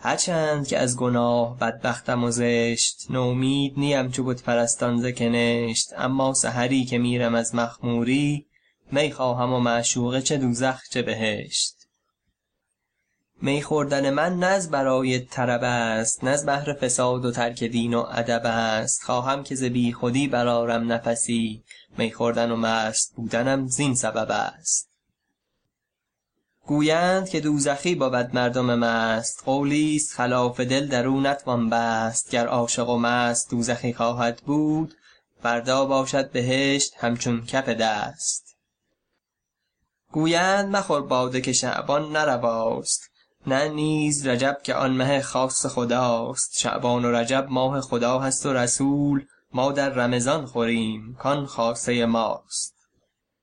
هرچند که از گناه بدبختم و زشت نومید نیم چو بت پرستان ز کنشت اما سحری که میرم از مخموری می خواهم و معشوقه چه دوزخ چه بهشت. می خوردن من نه از برای طرب است نه از بهر فساد و ترک دین و ادب است. خواهم که ز بیخودی برآرم نفسی می خوردن و مست بودنم زین سبب است. گویند که دوزخی بود مردم مست قولی ست خلاف دل در او نتوان بست. گر عاشق و مست دوزخی خواهد بود فردا باشد بهشت همچون کف دست. گویند مخور باده که شعبان نه رواست نه نیز رجب که آن مه خاص خداست. شعبان و رجب ماه خدا هست و رسول ما در رمضان خوریم کآن خاصه ماست.